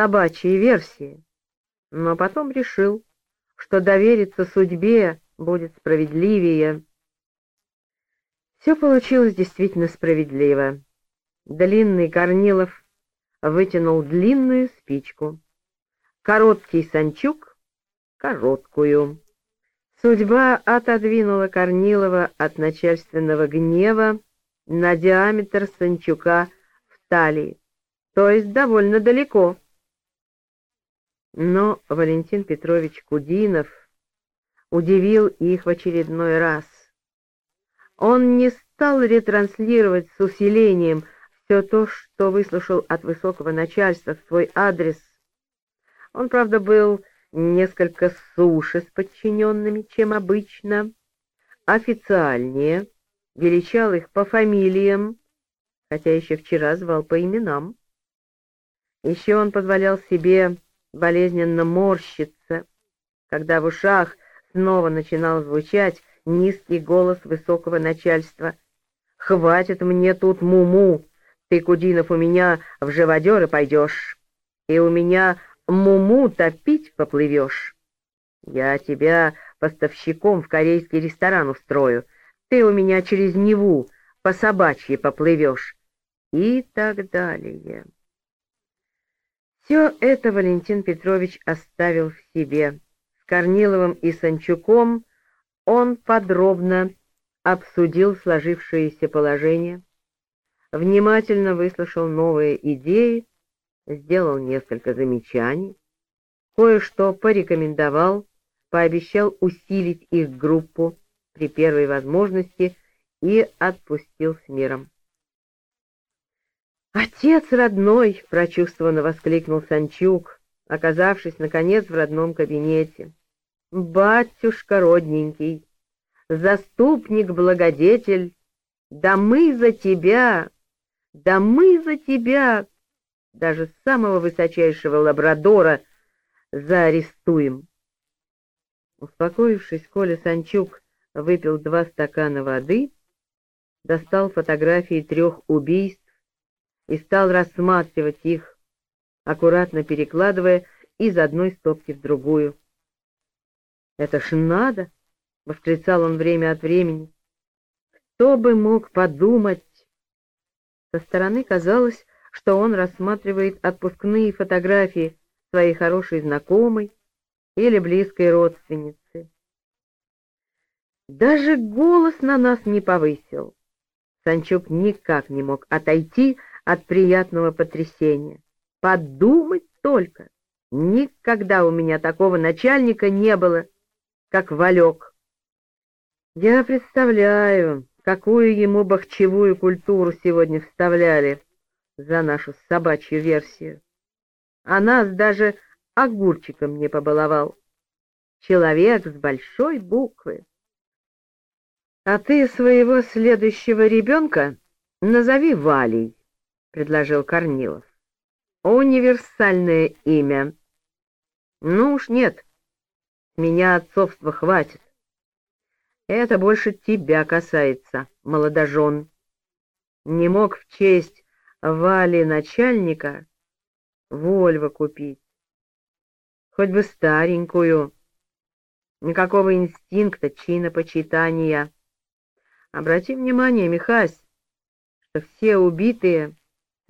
собачьей версии, но потом решил, что довериться судьбе будет справедливее. Все получилось действительно справедливо. Длинный Корнилов вытянул длинную спичку, короткий Санчук — короткую. Судьба отодвинула Корнилова от начальственного гнева на диаметр Санчука в талии, то есть довольно далеко. Но Валентин Петрович Кудинов удивил их в очередной раз. Он не стал ретранслировать с усилением все то, что выслушал от высокого начальства в свой адрес. Он, правда, был несколько суше с подчиненными, чем обычно, официальнее, величал их по фамилиям, хотя еще вчера звал по именам. Еще он позволял себе болезненно морщиться, когда в ушах снова начинал звучать низкий голос высокого начальства. «Хватит мне тут муму! Ты, Кудинов, у меня в живодеры пойдешь, и у меня муму топить поплывешь. Я тебя поставщиком в корейский ресторан устрою, ты у меня через Неву по собачьи поплывешь» и так далее. Все это Валентин Петрович оставил в себе. С Корниловым и Санчуком он подробно обсудил сложившееся положение, внимательно выслушал новые идеи, сделал несколько замечаний, кое-что порекомендовал, пообещал усилить их группу при первой возможности и отпустил с миром. «Отец родной!» — прочувствованно воскликнул Санчук, оказавшись, наконец, в родном кабинете. «Батюшка родненький, заступник-благодетель, да мы за тебя, да мы за тебя, даже самого высочайшего лабрадора, заарестуем!» Успокоившись, Коля Санчук выпил два стакана воды, достал фотографии трех убийств и стал рассматривать их, аккуратно перекладывая из одной стопки в другую. «Это ж надо!» — восклицал он время от времени. «Кто бы мог подумать?» Со стороны казалось, что он рассматривает отпускные фотографии своей хорошей знакомой или близкой родственницы. Даже голос на нас не повысил. Санчук никак не мог отойти от приятного потрясения. Подумать только! Никогда у меня такого начальника не было, как Валек. Я представляю, какую ему бахчевую культуру сегодня вставляли за нашу собачью версию. А нас даже огурчиком не побаловал. Человек с большой буквы. А ты своего следующего ребенка назови Валей. — предложил Корнилов. «Универсальное имя». «Ну уж нет, меня отцовства хватит. Это больше тебя касается, молодожен. Не мог в честь Вали начальника Вольво купить. Хоть бы старенькую. Никакого инстинкта, чина, почитания. Обрати внимание, Михась, что все убитые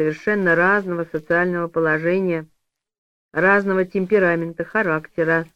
совершенно разного социального положения, разного темперамента, характера,